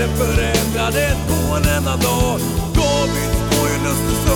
Världen förändrades på en enda dag. David borgen Östersund